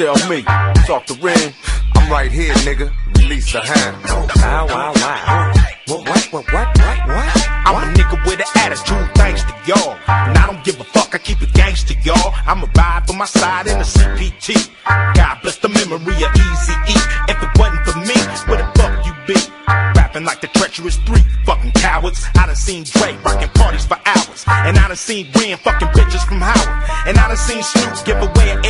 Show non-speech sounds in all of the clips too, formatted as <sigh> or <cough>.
tell me. Talk to Ren. I'm right here, nigga. Release the hand. Wow, wow, wow. What, what, what, what, what, what? I'm a nigga with an attitude, thanks to y'all. And I don't give a fuck, I keep it gangster, y'all. I'ma ride for my side in the CPT. God bless the memory of Easy E. If it wasn't for me, where the fuck you be? Rapping like the treacherous three fucking cowards. I done seen Dre rocking parties for hours. And I done seen Ren fucking bitches from Howard. And I done seen Snoop give away an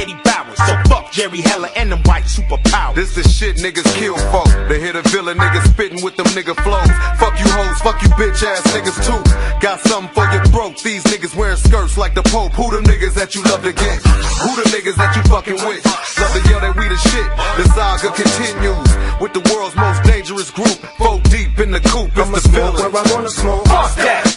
Jerry Heller and them white superpowers. This the shit niggas kill for. They hit a villain niggas spitting with them nigga flows. Fuck you hoes, fuck you bitch ass niggas too. Got something for your throat. These niggas wearing skirts like the Pope. Who the niggas that you love to get? Who the niggas that you fucking with? Love to yell that we the shit. The saga continues with the world's most dangerous group. Four deep in the coop. It's I'ma the smoke villain. where I wanna smoke. Fuck that.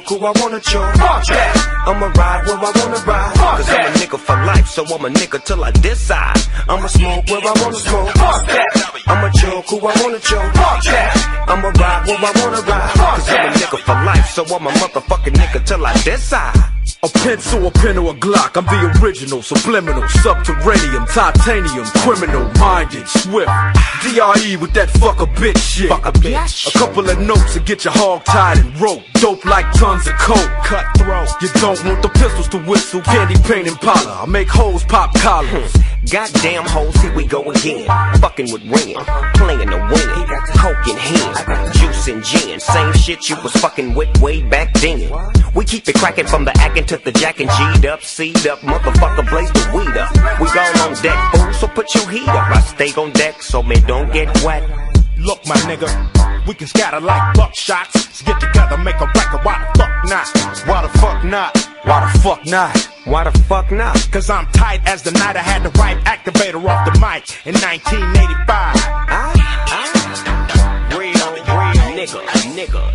Joke who I wanna choke. That. I'ma ride where I wanna ride. Cause I'm a nigga for life, so I'm a nigga till I decide. I'ma smoke where I wanna smoke. I'ma choke who I wanna choke. I'ma ride where I wanna ride. Cause I'm a nigga for life, so I'm a motherfucking nigga till I decide. A pencil, a pen, or a Glock. I'm the original, subliminal, subterranean, titanium, criminal, minded, swift. DRE with that fuck a bitch shit. Fuck a bitch. A couple of notes to get your hog tied and rope. Dope like tons of coke. Cutthroat. You don't want the pistols to whistle. Candy paint and powder. I make hoes pop collars. Goddamn hoes, here we go again. Fucking with Ren, playing to win. Coke in hand, juice and gin. Same shit you was fucking with way back then. We keep it cracking from the acting to the jacking. G'd up, C'd up, motherfucker blaze the weed up. We all on deck, fool, so put your heat up. I stay on deck, so man don't get wet. Look, my nigga, we can scatter like buckshots. Let's get together, make a record. Why the fuck not? Why the fuck not? Why the fuck not? Why the fuck not? Cause I'm tight as the night I had the right activator off the mic in 1985. Ah, ah. Nigga.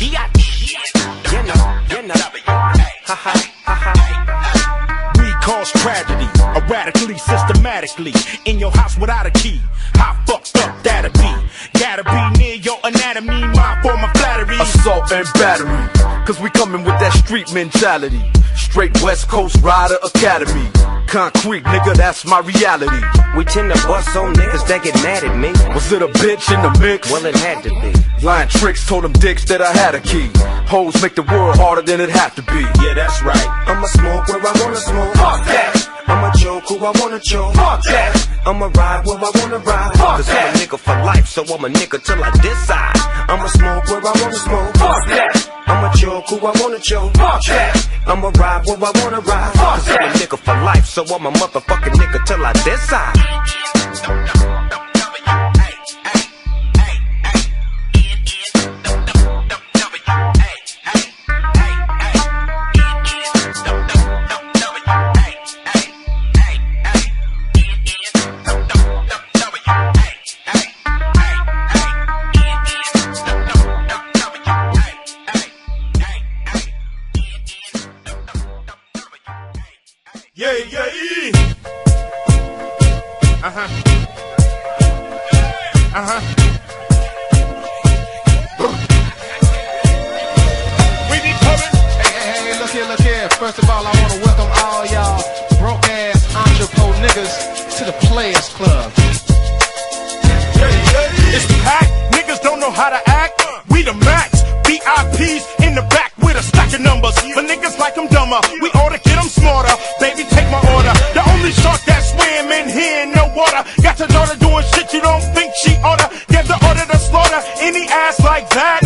You know, you know. Ha ha, ha ha. We cause tragedy, erratically, systematically. In your house without a key. How fucked up that'll be? Gotta be near your anatomy, my form of flattery. Assault and battery. Cause we coming with that street mentality. Straight West Coast Rider Academy. Concrete, nigga, that's my reality. We tend to bust on niggas that get mad at me. Was it a bitch in the mix? Well, it had to be. Lying tricks told them dicks that I had a key. Hoes make the world harder than it have to be. Yeah, that's right. I'ma smoke where I wanna smoke. Fuck that. I'ma joke who I wanna joke. Fuck that. I'ma ride where I wanna ride. Cause I'm a nigga for life, so I'm a nigga till I decide. I'ma smoke where I wanna smoke. Fuck that. I'ma joke who I wanna joke. Fuck that. I'ma ride where I wanna ride. Cause I'm a nigga for life, so I'm a motherfucking nigga till I decide. Like that.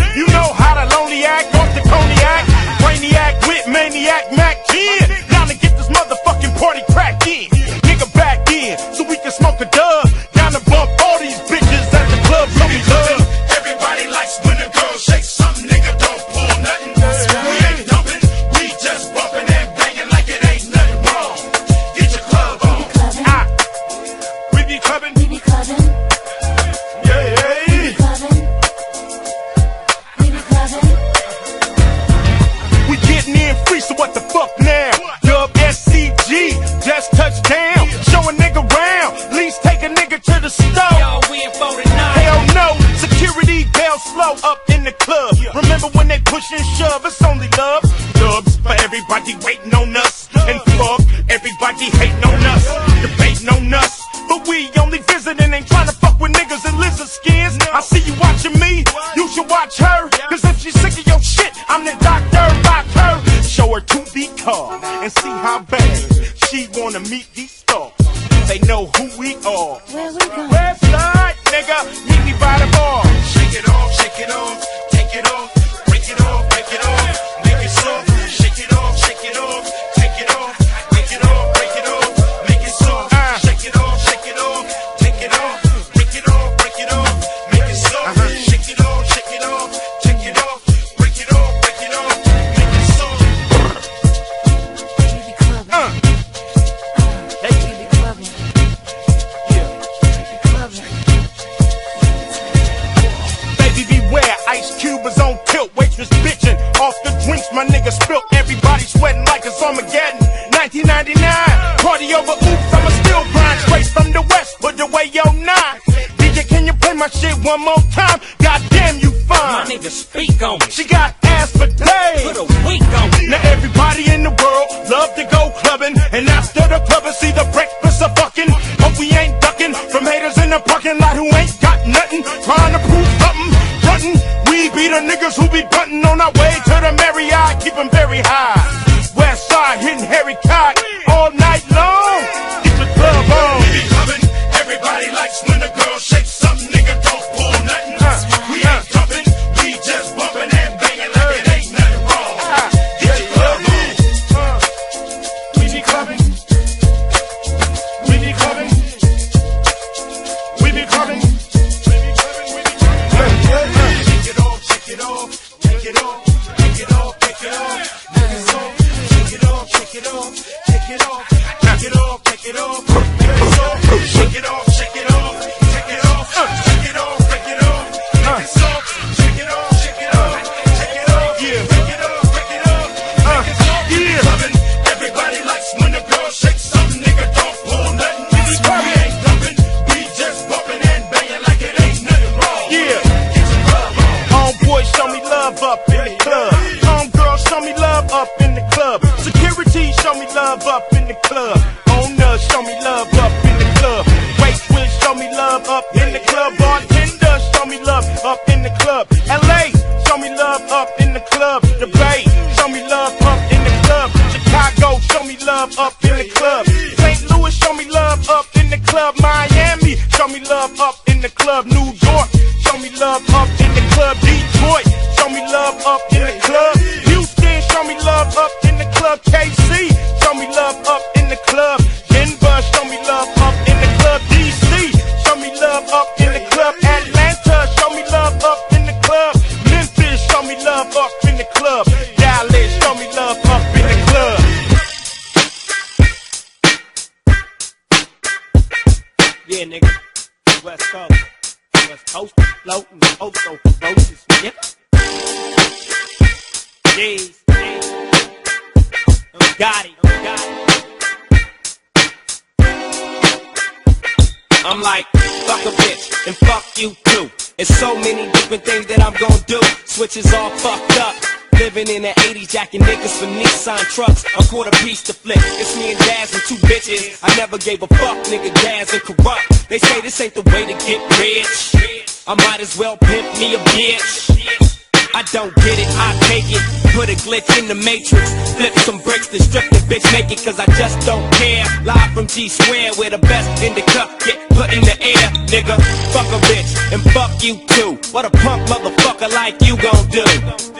I'm like, fuck a bitch, and fuck you too. It's so many different things that I'm gonna do. Switches all fucked up. Living in the 80s, jacking niggas for Nissan trucks. A quarter piece to flip. It's me and Daz and two bitches. I never gave a fuck, nigga. Daz and Kurupt. They say this ain't the way to get rich. I might as well pimp me a bitch. I don't get it, I take it. Put a glitch in the matrix, flip some bricks, then strip the bitch naked, cause I just don't care. Live from G Square, where the best in the cup get put in the air, nigga. Fuck a bitch, and fuck you too. What a punk motherfucker like you gon' do.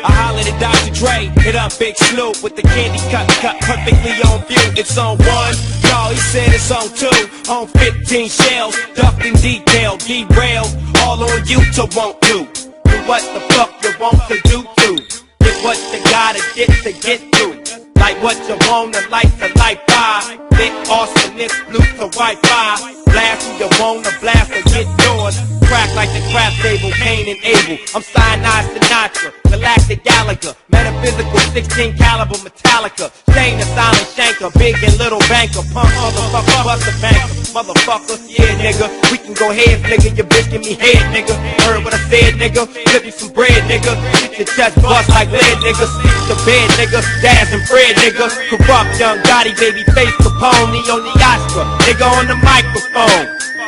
I hollered at Dr. Dre, hit up Big Snoop with the candy cut cut perfectly on view. It's on one, y'all, he said it's on two. On 15 shells, ducked in detail, derailed. All on you to won't do. Do what the fuck you want to do to what you gotta get to get through. Like what you want, the lights to life by. Lit arsonist, blue to Wi-Fi. Blast who you wanna blast or get yours. Crack like the craft table, Cain and Abel. I'm cyanide Sinatra, Galactic Gallagher, metaphysical 16 caliber Metallica. Shane the silent shanker, big and little banker, Punk motherfucker, bust the banker. Motherfucker, yeah nigga, we can go heads nigga, your bitch give me head nigga. Heard what I said nigga, flip you some bread nigga. Get your chest bust like lead nigga, stick the bed nigga, Daz and Fred nigga. Kurupt young Gotti, baby face Capone, on the Oscar, nigga on the microphone.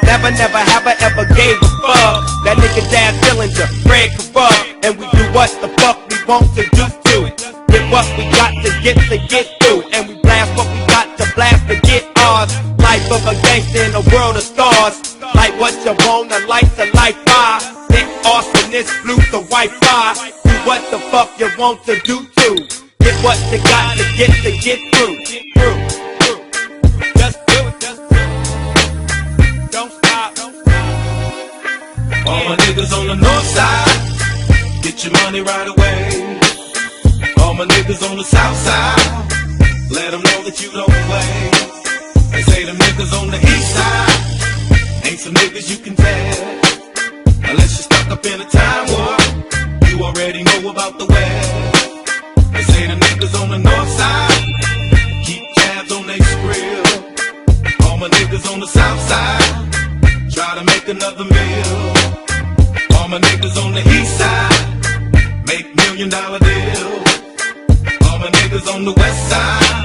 Never, never have I ever gave a fuck. That nigga Daz Dillinger, Fred Kurupt, and we do what the fuck we want to do to. Get what we got to get to get through, and we blast what we got to blast to get ours. Life of a gangster in a world of stars. Like what you want, the lights of life fire. Ah. Thick awesomeness, flute the Wi-Fi. Do what the fuck you want to do to. Get what you got to get to. Get through. Niggas on the north side, get your money right away. All my niggas on the south side, let them know that you don't play. They say them niggas on the east side, ain't some niggas you can tell. Unless you're stuck up in a time warp, you already know about the west. They say the niggas on the north side, keep tabs on they skrill. All my niggas on the south side, try to make another meal. Million dollar deals. All my niggas on the west side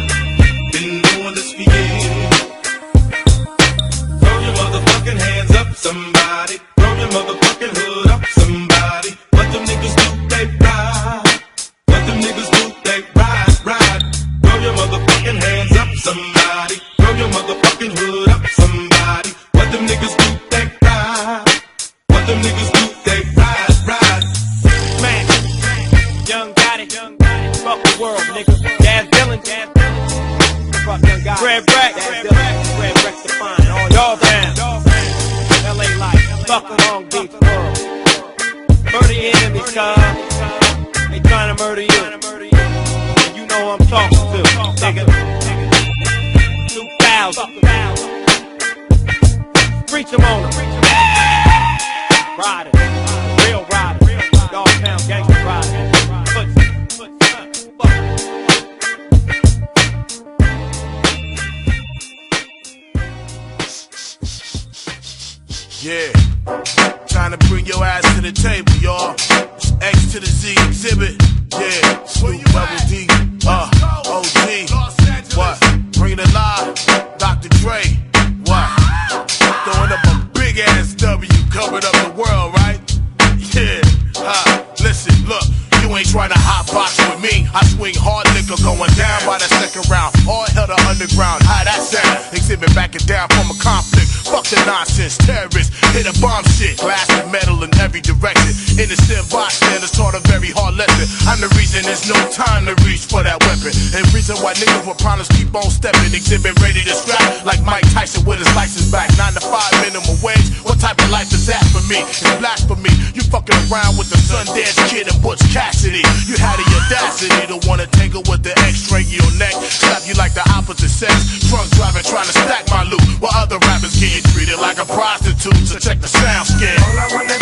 his license back. Nine to five minimum wage. What type of life is that for me? It's blasphemy. You fucking around with the Sundance Kid and Butch Cassidy. You had the audacity to wanna tangle with the X-string in your neck. Slap you like the opposite sex. Drunk driving trying to stack my loot. While other rappers getting treated like a prostitute. So check the sound scan.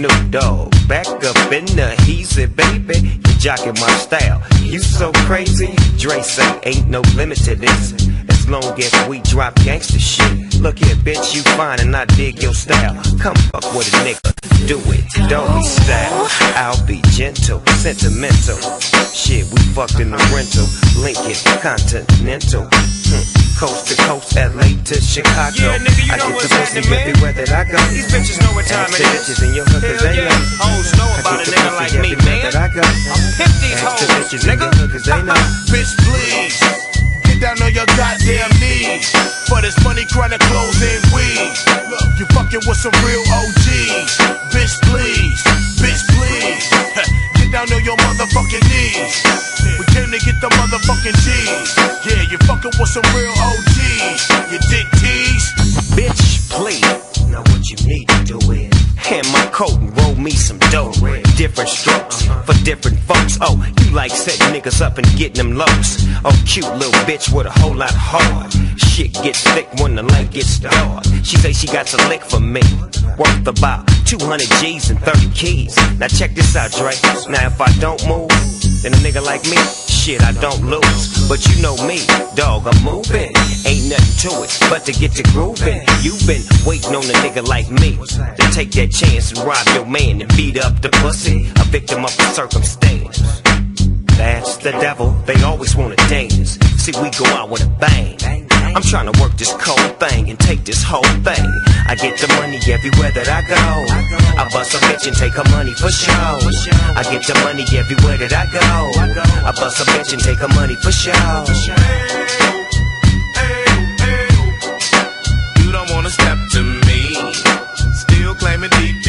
Snoop Dogg. Back up in the heezy, baby. You jocking my style. You so crazy. Dre say ain't no limit to this. As long as we drop gangster shit. Look here, bitch, you fine and I dig your style. Come fuck with a nigga. Do it, don't be style. I'll be gentle, sentimental. Shit, we fucked in the rental. Lincoln, Continental. Hmm. Coast to coast, LA to Chicago. Yeah, nigga, you I know get what's happening, man. everywhere that I go. These bitches know what time it bitches in your hood, cause Hell they yeah. know. Hoes know about a nigga like me, man. that I go. I'm pimp these hoes, bitches in nigga. your hood, cause they know. Bitch, please. Get down on your goddamn knees. For this money, chronic clothes and weed. You fucking with some real OGs. Bitch, please. Bitch, please. <laughs> Get down on your motherfucking knees. We came to get the motherfucking G's. Yeah, you fucking with some real OGs. You dick tease. Bitch, please. Now what you need to do is hand my coat and roll me some dough. Different strokes uh-huh. for different folks. Oh, you like setting niggas up and getting them lows. Oh, cute little bitch with a whole lot of heart. Shit gets thick when the light gets dark. She say she got a lick for me. Worth about 200 G's and 30 keys. Now check this out, Dre. Now if I don't move, then a nigga like me, shit, I don't lose. But you know me, dog, I'm moving. Ain't nothing to it but to get to grooving. You've been waiting on a nigga like me to take that chance and rob your man and beat up the pussy. A victim of the circumstance. That's the devil, they always wanna dance. See, we go out with a bang. I'm trying to work this cold thing and take this whole thing. I get the money everywhere that I go. I bust a bitch and take her money for show. I get the money everywhere that I go. I bust a bitch and take her money for show. You don't wanna step to me. Still claiming DPG.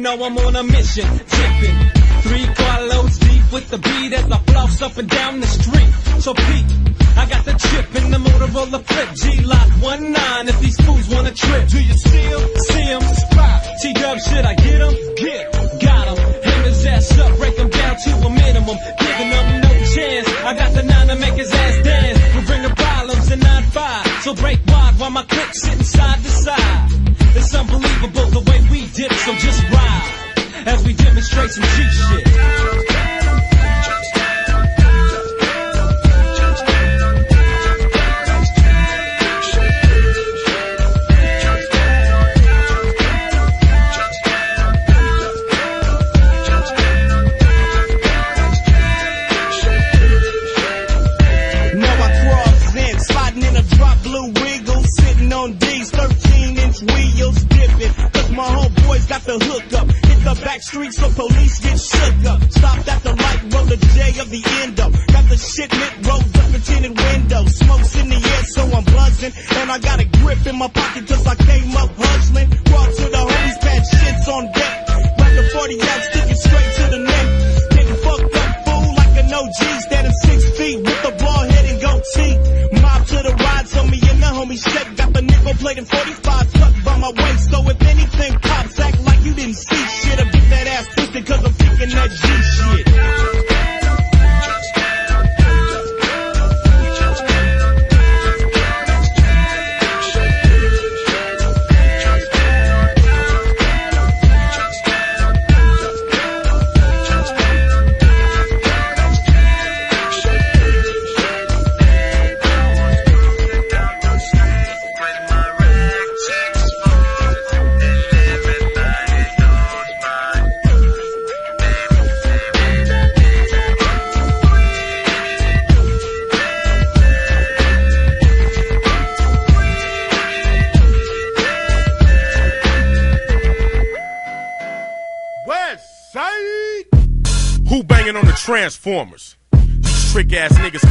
Know I'm on a mission. Tipping. Three carloads deep with the beat as I floss up and down the street. So Pete, I got the chip in the Motorola flip. G-Lock 1-9 if these fools wanna trip. Do you see 'em? See 'em? Spot. T-Dub, should I get 'em? Get 'em. Got 'em. Hang his ass up, break 'em down to a minimum. Giving 'em no chance. I got the nine to make his ass dance. We bring the problems in 9-5. So break wide while my clique sitting side to side. Demonstrate some G shit.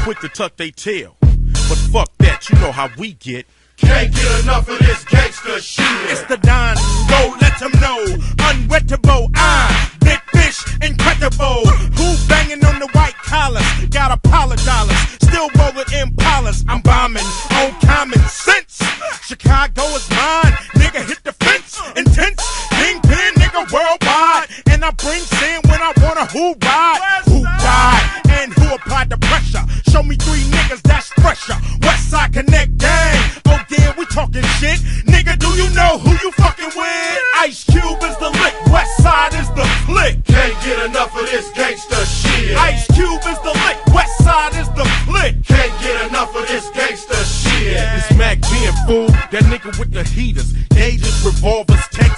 Quick to tuck they tail. But fuck that, you know how we get. Can't get enough of this gangster shit. It's the Don, go let them know. Unwettable, I, big fish, incredible. Who banging on the white collars? Got Apollo dollars, still rolling Impalas. I'm bombing on common sense. Chicago is mine, nigga hit the fence. Intense, kingpin, nigga worldwide. And I bring sin when I wanna who ride, who died, and who applied the pressure. Show me three niggas that's fresher. West Side Connect gang. Oh yeah, we talking shit. Nigga, do you know who you fucking with? Ice Cube is the lick, West Side is the flick. Can't get enough of this gangster shit. Ice Cube is the lick, West Side is the flick. Can't get enough of this gangster shit. It's Mac being fool, that nigga with the heaters, gauges, revolvers,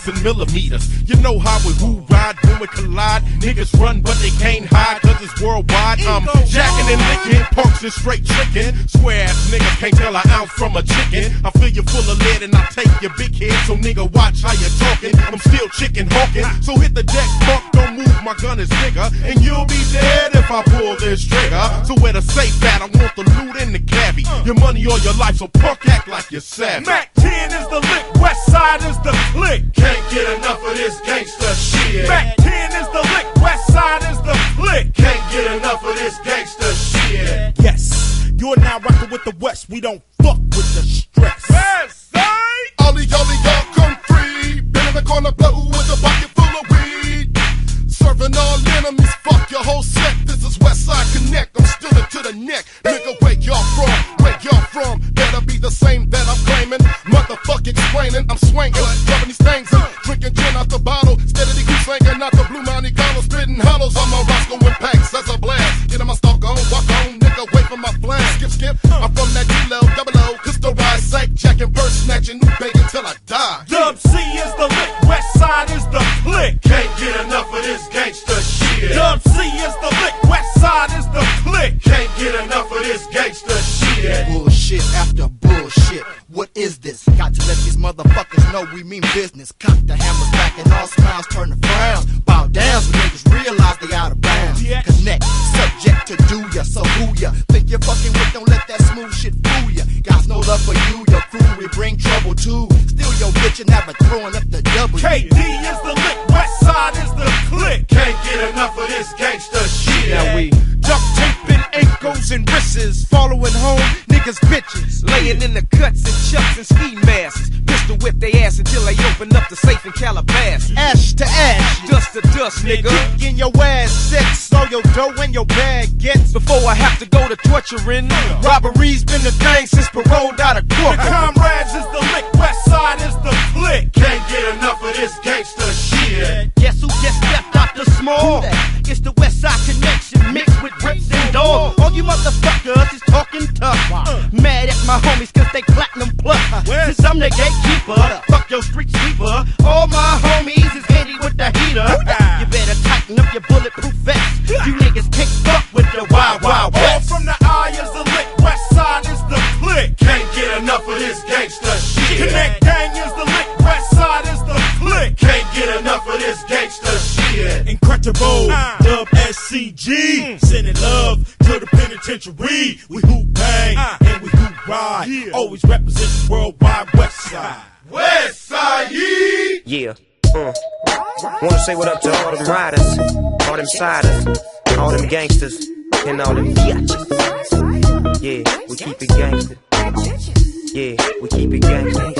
tanks, and millimeters. You know how we who ride when we collide. Niggas run, but they can't hide, cause it's worldwide. I'm jacking and licking, punks and straight tricking. Square ass niggas can't tell an ounce from a chicken. I fill you full of lead and I take your big head, so nigga watch how you talking. I'm still chicken hawking, so hit the deck, fuck, don't move, my gun is bigger. And you'll be dead if I pull this trigger. So where the safe at, I want the loot in the cabbie. Your money or your life, so punk act like you're savage. Mack 10 is the lick, West Side is the click. Can't get enough of this gangster shit. Mack 10 is the lick, West Side is the click. Can't get enough of this gangster shit. Yes, you're now rocking with the West. We don't fuck with the stress. West Side. Ollie, ollie, y'all come free. Been in the corner, blow with a bucket full of weed. Serving all enemies, fuck your whole set. This is Westside Connect. I'm still to the neck. Nigga, where y'all from? Where y'all from? Better be the same that I'm claiming. Motherfuck explaining. I'm swinging, rubbing these things and drinking gin out the bottle. Steadily keep slinging out the blue Monte Carlo, spitting hollows on my Roscoe with packs. That's a blast. Get in my stalk on, walk on, nigga, wait for my flash. Skip, skip. I'm from that D-Lo, double O, pistol rise, sack, jacking, verse snatching, new bacon your your bag gets. Before I have to go to torturing, Robbery's been the thing since paroled out of court. The comrades is the lick, West Side is the flick. Can't get enough of this gangster shit. Guess who just stepped out the small? It's the West Side Connection mixed with rips and dogs. All you motherfuckers is talking tough. Uh, mad at my homies cause they platinum plus. Uh, since I'm the gatekeeper, fuck your street sweeper. All my homies is handy with the heater. You better tighten up your bulletproof say what up to all them riders, all them siders, all them gangsters, and all them biatches. Yeah, we keep it gangster. Yeah, we keep it gangster.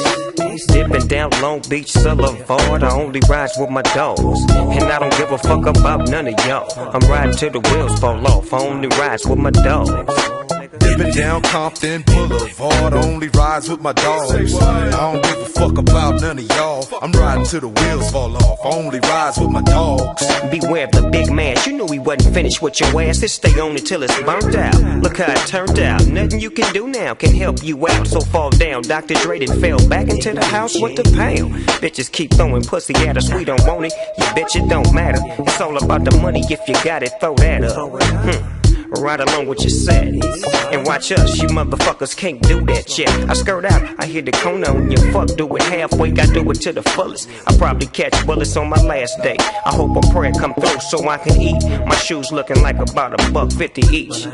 Dipping down Long Beach Boulevard, I only ride with my dogs. And I don't give a fuck about none of y'all. I'm riding till the wheels fall off, I only ride with my dogs. Dipping down Compton Boulevard, only rides with my dogs. I don't give a fuck about none of y'all. I'm riding till the wheels fall off. I only rides with my dogs. Beware of the big man. You knew he wasn't finished with your ass. Just stay on it till it's burnt out. Look how it turned out. Nothing you can do now can help you out. So fall down. Dr. Dre done fell back into the house with the pound. Bitches keep throwing pussy at us. We don't want it. You bitch, it don't matter. It's all about the money. If you got it, throw that up. Hmm. Right along with your set. And watch us, you motherfuckers can't do that shit. I skirt out, I hit the corner on your fuck, do it halfway, got do it to the fullest. I probably catch bullets on my last day. I hope a prayer come through so I can eat. My shoes looking like about a buck fifty each.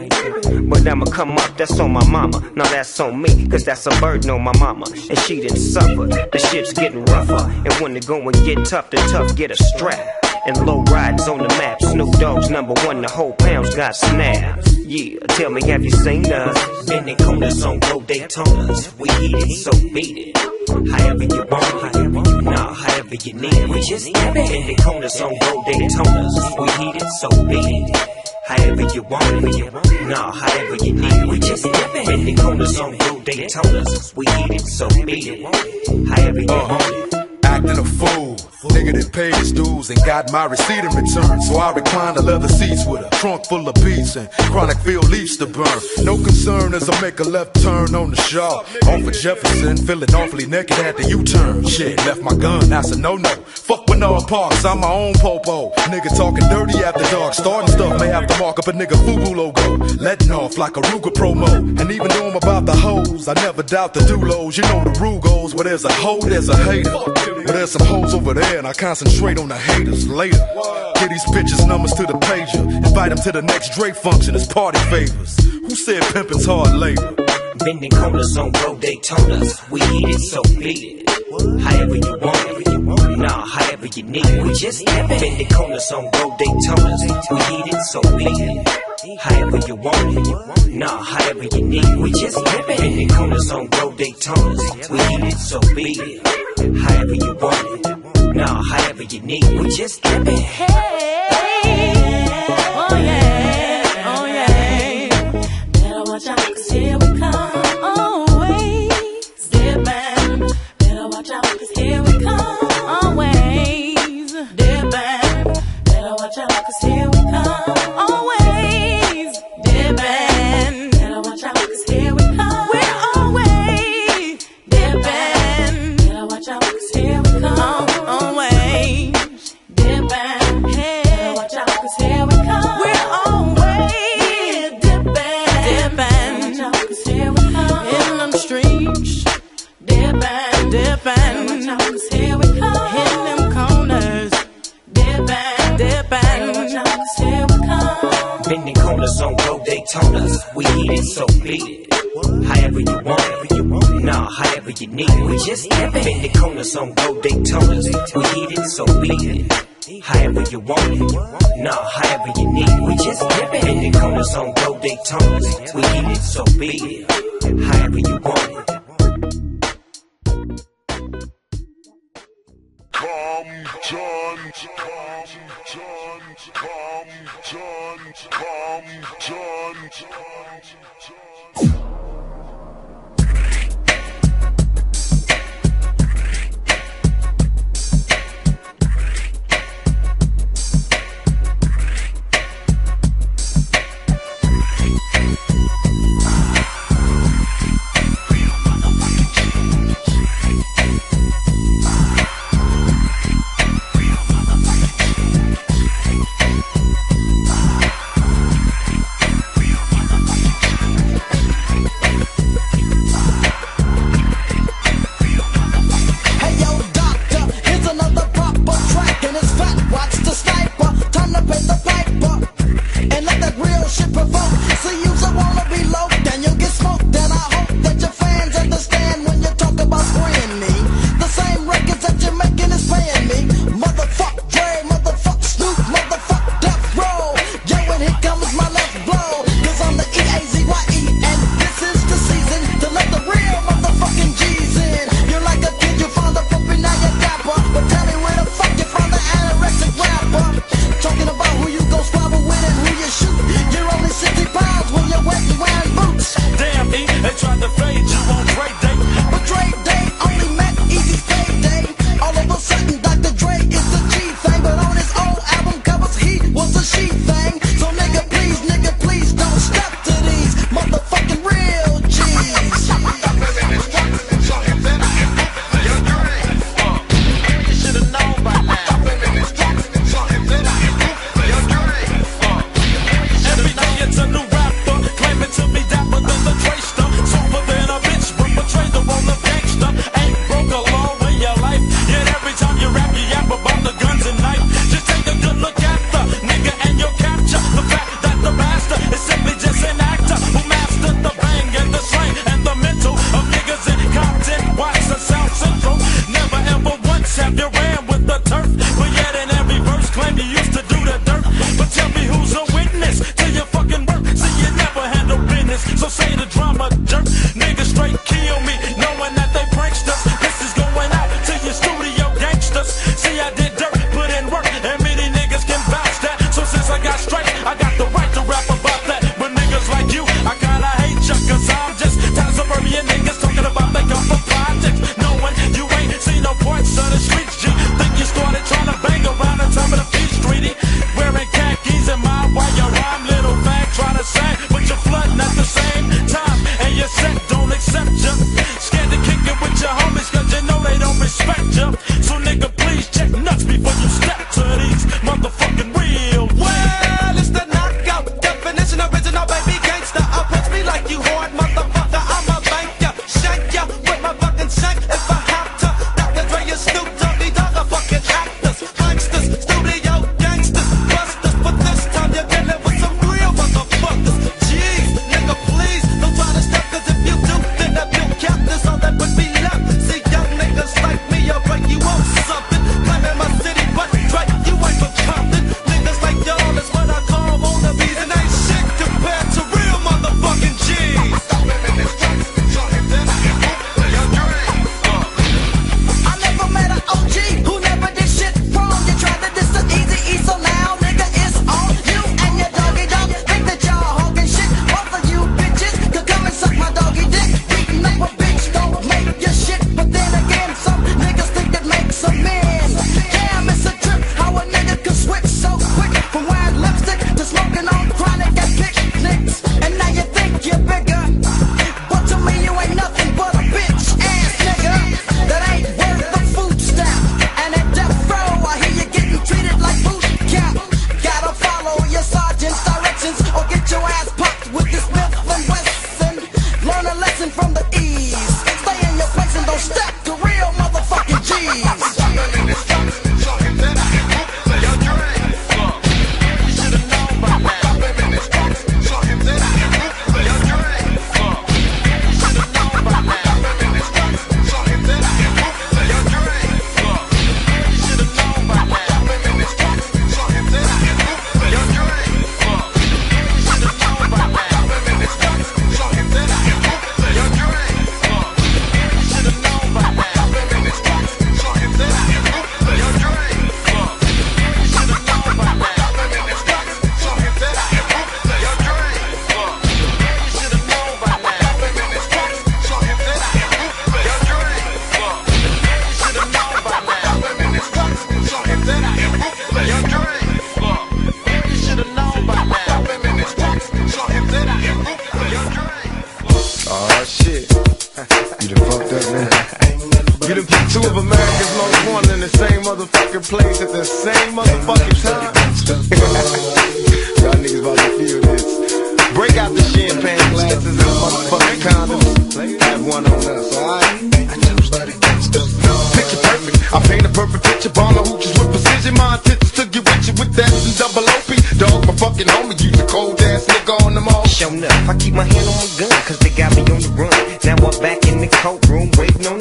But I'ma come up, that's on my mama. No, that's on me, cause that's a burden on my mama. And she didn't suffer, the shit's getting rougher. And when the going get tough, the tough get a strap. And low riders on the map. Snoop Dogg's number one, the whole pound's got snaps. Yeah, tell me, have you seen us? Bending corners on road Daytonas. We eat it, so beat it. However you want, however you nah, however you need. We just bending corners on road Daytonas. We eat it, so beat it. However you want it, nah, however you need. We just bending corners on road Daytonas. We eat it, so beat it. However you want it. Acting a fool. Nigga that paid his dues and got my receipt in return. So I recline the leather seats with a trunk full of beats and chronic field leaves to burn. No concern as I make a left turn on the shaw. Off of Jefferson, feeling awfully naked at the U-turn. Shit, left my gun, that's a no-no. Fuck with no Parks, I'm my own popo. Nigga talking dirty after dark. Starting stuff may have to mark up a nigga FUBU logo. Letting off like a Ruger promo. And even though I'm about the hoes, I never doubt the dulos. You know the rule goes, where there's a hoe, there's a hater. But there's some hoes over there, and I concentrate on the haters later. Get these bitches numbers to the pager. Invite them to the next Drake function as party favors. Who said pimping's hard labor? Bending corners on road Daytonas. We eat it, so beat it. However you want it. Nah, however you need it. We just bending corners on road Daytonas. We eat it, so beat it. However you want it. Nah, however you need it. We just bending corners on road Daytonas. We eat it, so beat it. However you want it. Nah, however you need it. We just Hey, need it. We the corners on road Daytonas. We eat it, so beat it. However you want it. Nah, however you need it. We just bending corners on road Daytonas. We eat it, so beat it. However you want it. Compton, Compton, Compton, Compton.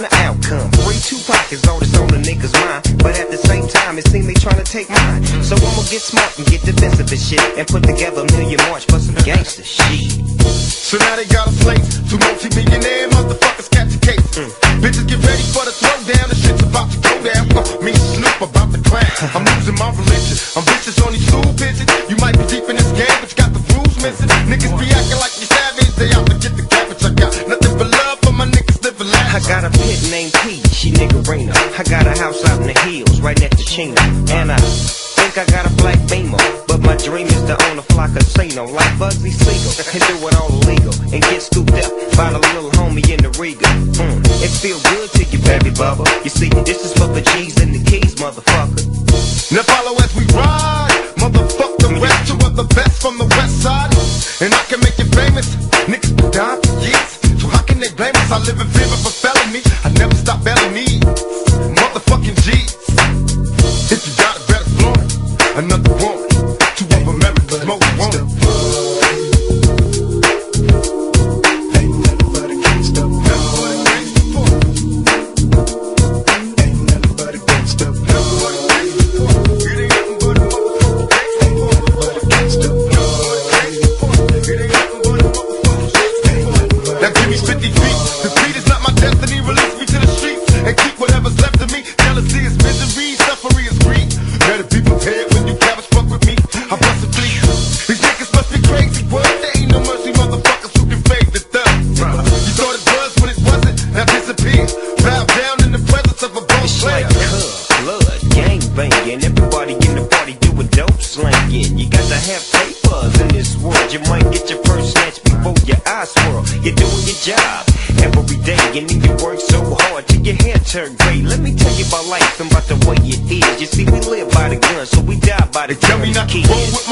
The outcome. Free two pockets, all this on the niggas' mind. But at the same time, it seems they trying to take mine. So I'ma get smart and get defensive and shit. And put together a million march for some gangster shit. So now they got a slate. Two multi-millionaire motherfuckers catch a case. Bitches get ready for the throwdown. The shit's about to go down. Uh, me Snoop about to crash. <laughs> I'm losing my religion. I'm vicious on these stool pigeons. You might be deep in this game, but you got the rules missing. Niggas be acting like you I got a pit named P, she niggerina. I got a house out in the hills, right next to Chino. And I think I got a black beamer. But my dream is to own a fly casino like Bugsy Siegel. And do it all illegal. And get scooped up by the little homie in the Riga. Mm, it feel good to you, baby bubba. You see, this is for the G's and the keys, motherfucker. Now follow as we ride. Motherfuck the rest. You are the best from the west side. And I can make you famous. Niggas dying for years. So how can they blame us? I live in fear of a felony. I never stop belling is not tell me not to roll with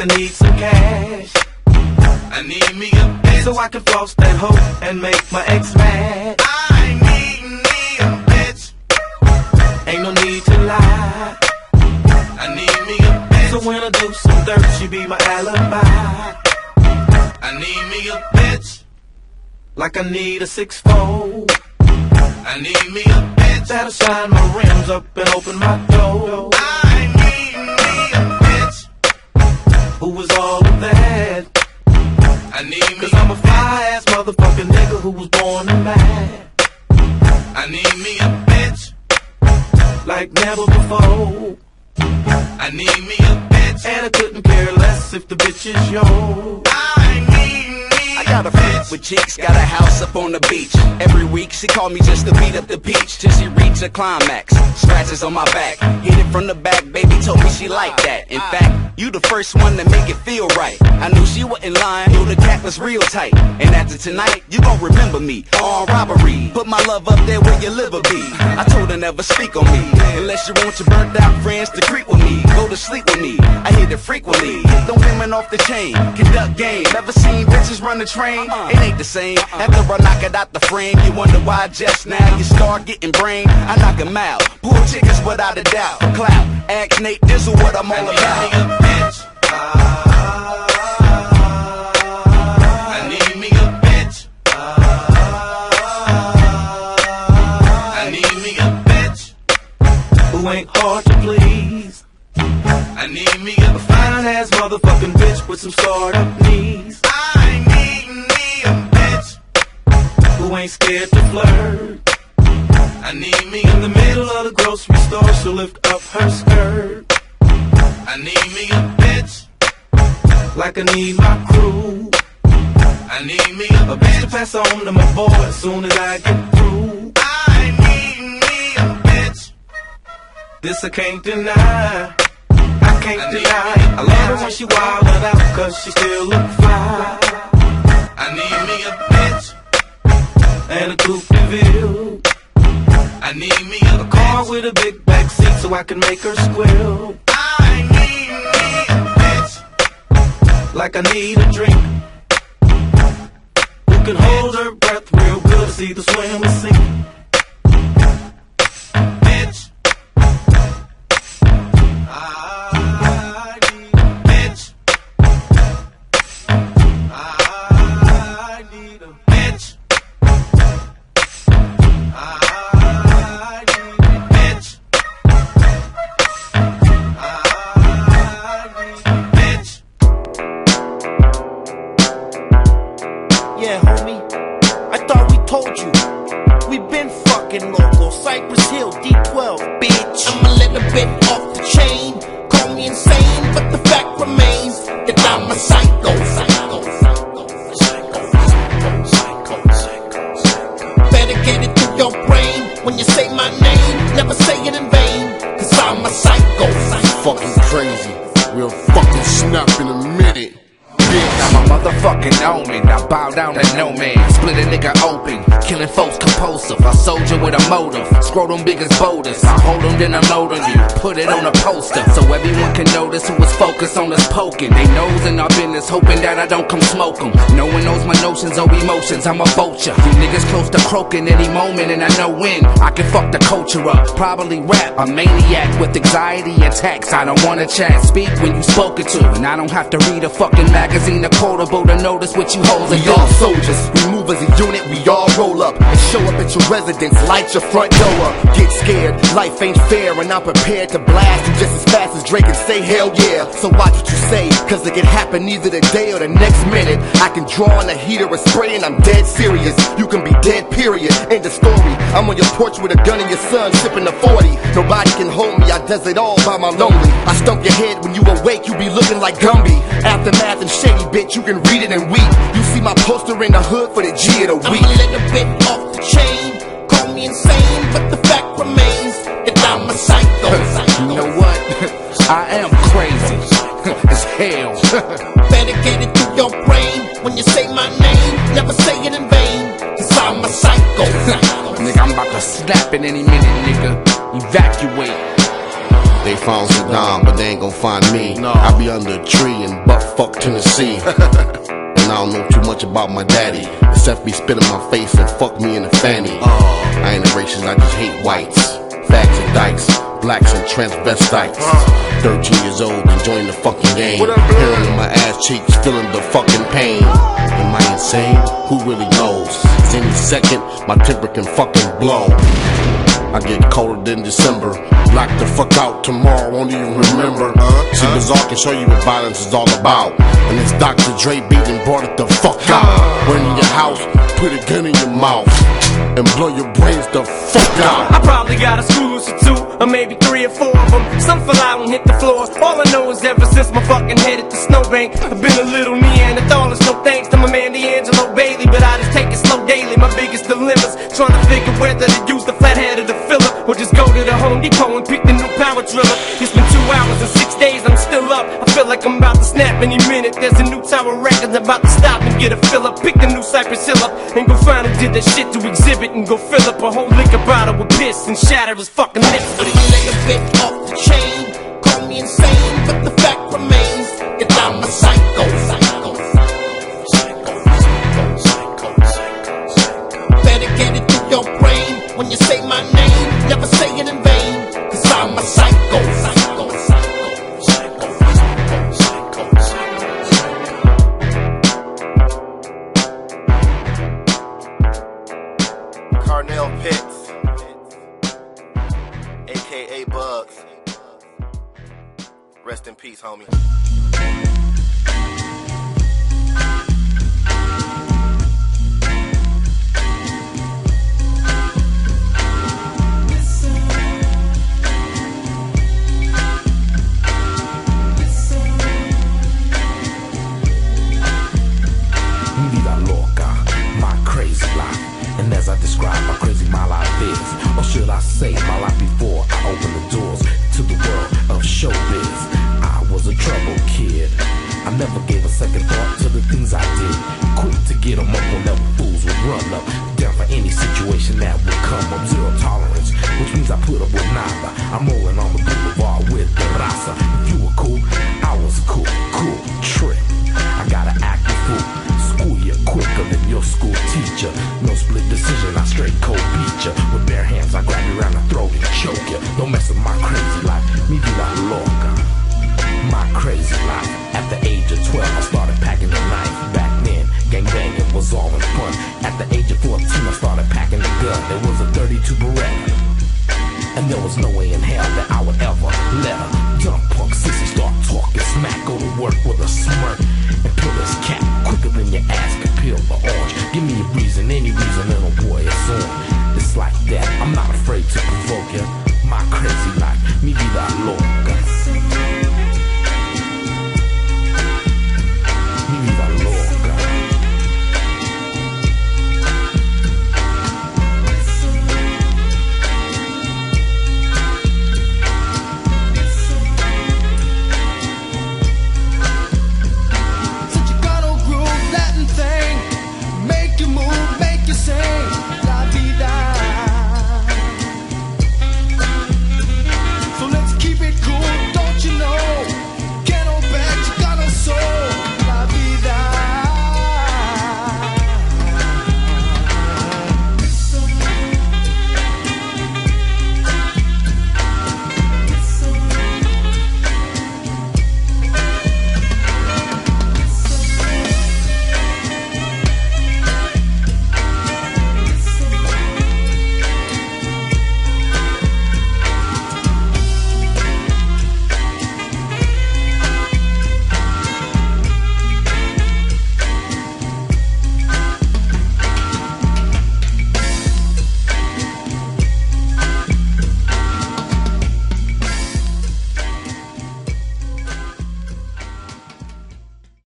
like I need some cash. I need me a bitch so I can floss that hoe and make my ex mad. I need me a bitch. Ain't no need to lie. I need me a bitch. So when I do some dirt, she be my alibi. I need me a bitch. Like I need a six fold. I need me a bitch that'll shine my rims up and open my door. Who was all of that. I need Cause I'm a fly ass motherfucking nigga who was born a man. I need me a bitch like never before. I need me a bitch and I couldn't care less if the bitch is yours. I need me I got a freak with chicks, got a house up on the beach. Every week she call me just to beat up the beach till she reach a climax. Scratches on my back, hit it from the back, baby told me she liked that. In fact, you the first one to make it feel right. I knew she wasn't lying, knew the cat was real tight. And after tonight, you gon' remember me. On robbery, put my love up there where your liver be. I told her never speak on me, unless you want your burnt out friends to creep with me. Go to sleep with me, I hit it frequently. Hit them women off the chain, conduct game. Never seen bitches run the train, it ain't the same. After I knock it out the frame, you wonder why just now you start getting brain. I knock 'em out, pull chickens without a doubt. Clout, ask Nate Dizzle what I'm all about. I need me a bitch. I need me a bitch who ain't hard to please. I need me a fine ass motherfucking bitch with some startup knees. Ain't scared to flirt. I need me in the middle of the grocery store, she'll lift up her skirt. I need me a bitch like I need my crew. I need me a bitch to pass on to my boy as soon as I get through. I need me a bitch. This I can't deny. I can't deny. I love her when she wildin' out cause she still look fly. I need me a bitch and a coupe de ville. I need me a, car with a big back seat so I can make her squeal. I need me a bitch like I need a drink. Who can hold her breath real good to see the swim and sink. Bitch. I fucking local. Cypress Hill, D12, bitch. Let a bit off the chain. Call me insane, but the fact remains that I'm a psycho. Psycho. Better get it through your brain when you say my name. Never say it in vain, cause I'm a psycho. Fucking crazy. We'll fucking snap in a minute. I'm a motherfucking omen. I bow down to no man. Split a nigga open. Killing folks compulsive. A soldier with a motive. Scrotum big as boulders. I hold them, then unload on you. Put it on a poster. So everyone can notice who was focused on us poking. They nose in our business, hoping that I don't come smoke 'em. No one knows my notions or emotions. I'm a vulture. You niggas close to croaking any moment, and I know when. I can fuck the culture up. Probably rap. A maniac with anxiety attacks. I don't wanna chat. Speak when you spoken to. And I don't have to read a fucking magazine or quotable to notice what you hoes We are all soldiers, we move as a unit, we all roll up and show up at your residence, light your front door up. Get scared, life ain't fair, and I'm prepared to blast you just as fast as Drake and say hell yeah. So watch what you say, cause it can happen either today or the next minute. I can draw on a heater or spray, and I'm dead serious. You can be dead, period. End of story. I'm on your porch with a gun and your son, sipping a 40. Nobody can hold me, I does it all by my lonely. I stump your head when you awake, you be looking like Gumby. Aftermath and shady bitch, you can read it and weep. You see my poster in the hood for the G of the week. I'ma let a bit off the chain. Call me insane, but the fact remains that I'm a psycho. <laughs> You know what? <laughs> I am crazy <laughs> as hell. Better get it through your brain when you say my name. Never say it in vain, cause I'm a psycho. nigga, I'm about to snap in any minute, nigga. Evacuate. They found Saddam, but they ain't gon' find me. No. I be under a tree in butt fuck Tennessee. And I don't know too much about my daddy, except be spit in my face and fuck me in the fanny. I ain't a racist, I just hate whites. Fags and dykes, blacks and transvestites. 13 years old, enjoying the fucking game. Hearing in my ass cheeks, feeling the fucking pain. Am I insane? Who really knows? 'Cause any second, my temper can fucking blow. I get colder than December. Black the fuck out tomorrow, won't even remember. Uh, See, Bizarre can show you what violence is all about. And it's Dr. Dre beat and brought it the fuck out. Went in your house, put a gun in your mouth, and blow your brains the fuck out. I probably got a school or two, or maybe three or four of them. Some fell out and hit the floor. All I know is ever since my fucking head hit the snowbank, I've been a little Neanderthal. It's No thanks to my man D'Angelo Bailey, but I just take it slow daily. My biggest dilemmas, trying to figure whether to use the flathead or the filler, or just go to the Home Depot and pick the new power driller. It's been two hours and six days, I'm still up. I feel like I'm about to snap any minute. There's a new Tower Records about to stop and get a fill up. Pick the new Cypress Hill up and go find who did that shit to Xzibit and go fill up a whole liquor bottle with piss and shatter his fucking lips. Call me insane, but the fact remains that I'm a psycho. Better get it your brain when you say my name. Never say it in vain, cause I'm a psycho. Rest in peace, homie.